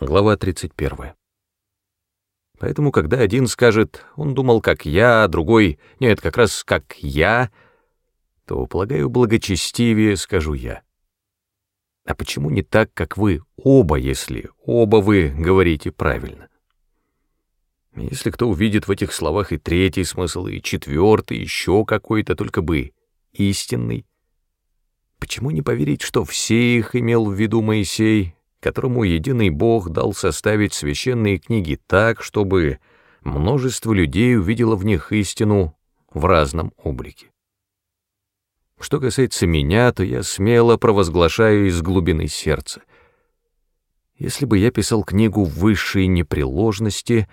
Глава 31. Поэтому, когда один скажет, он думал, как я, а другой, нет, как раз как я, то, полагаю, благочестивее скажу я. А почему не так, как вы оба, если оба вы говорите правильно? Если кто увидит в этих словах и третий смысл, и четвертый, еще какой-то, только бы истинный, почему не поверить, что все их имел в виду Моисей, которому единый Бог дал составить священные книги так, чтобы множество людей увидело в них истину в разном облике. Что касается меня, то я смело провозглашаю из глубины сердца. Если бы я писал книгу высшей непреложности,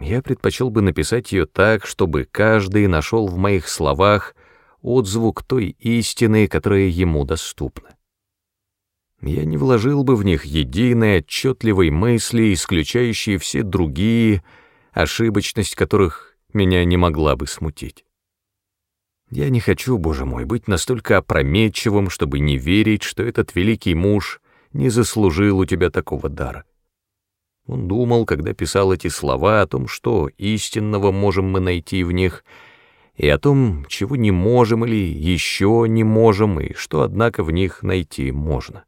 я предпочел бы написать ее так, чтобы каждый нашел в моих словах отзвук той истины, которая ему доступна я не вложил бы в них единой отчетливой мысли, исключающей все другие, ошибочность которых меня не могла бы смутить. Я не хочу, Боже мой, быть настолько опрометчивым, чтобы не верить, что этот великий муж не заслужил у тебя такого дара. Он думал, когда писал эти слова, о том, что истинного можем мы найти в них, и о том, чего не можем или еще не можем, и что, однако, в них найти можно.